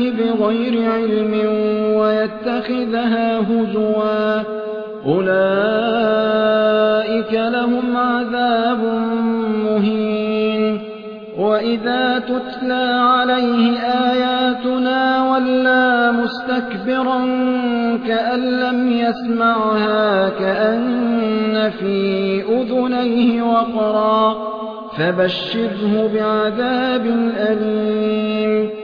بغير علم ويتخذها هزوا. أولئك لهم عذاب مهين. وإذا تتلى عليه آياتنا ولا مستكبرا كأن لم يسمعها كأن في أذنيه وقرا. فبشره بعذاب أليم.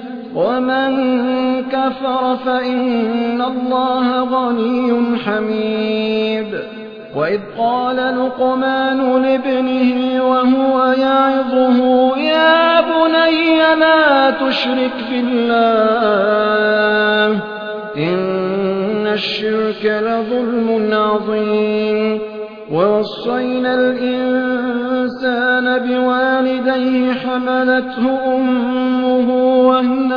ومن كفر فإن الله غني حميد. وإذ قال لقمان لابنه وهو يعظه يا بني لا تشرك بالله إن الشرك لظلم عظيم. ووصينا الإنسان بوالديه حملته أمه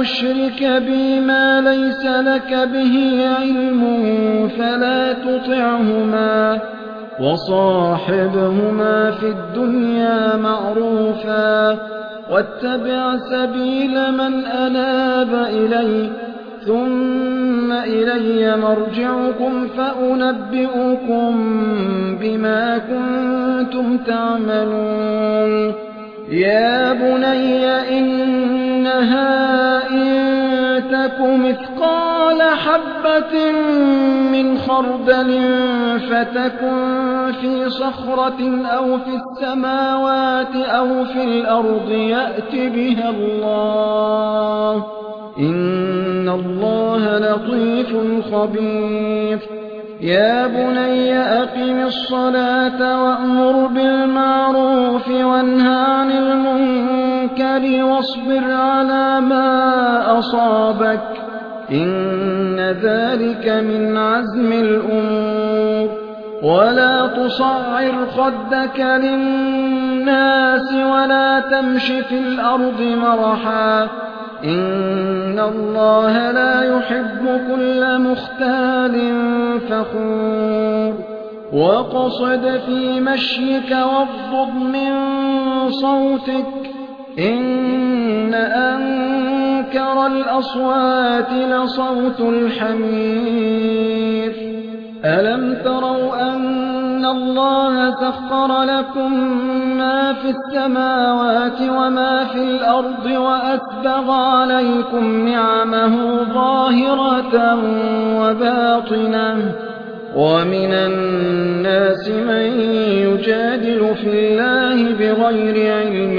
تشرك بي ما ليس لك به علم فلا تطعهما وصاحبهما في الدنيا معروفا واتبع سبيل من أناب إلي ثم إلي مرجعكم فأنبئكم بما كنتم تعملون يا بني إنها إن تك مثقال حبة من خردل فتكن في صخرة أو في السماوات أو في الأرض يأت بها الله إن الله لطيف خبير. يا بني أقم الصلاة وأمر بالمعروف وانهى عن المنكر واصبر على ما أصابك. إن ذلك من عزم الأمور. ولا تصعر خدك للناس ولا تمش في الأرض مرحا. إن الله لا يحب كل مختال فخور. وقصد في مشيك واغضب من صوتك. إن أنكر الأصوات لصوت الحمير. ألم تروا أن الله سخر لكم ما في السماوات وما في الأرض وأسبغ عليكم نعمه ظاهرة وباطنة ومن الناس من يجادل في الله بغير علم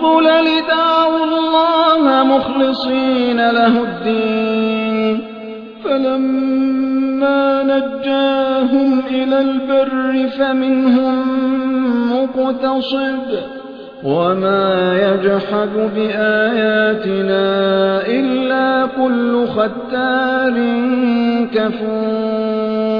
كالظلل دعوا الله مخلصين له الدين. فلما نجاهم إلى البر فمنهم مقتصد. وما يجحد بآياتنا إلا كل ختار كفور.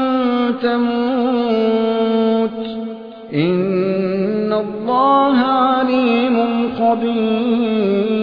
تموت. إن الله عليم خبير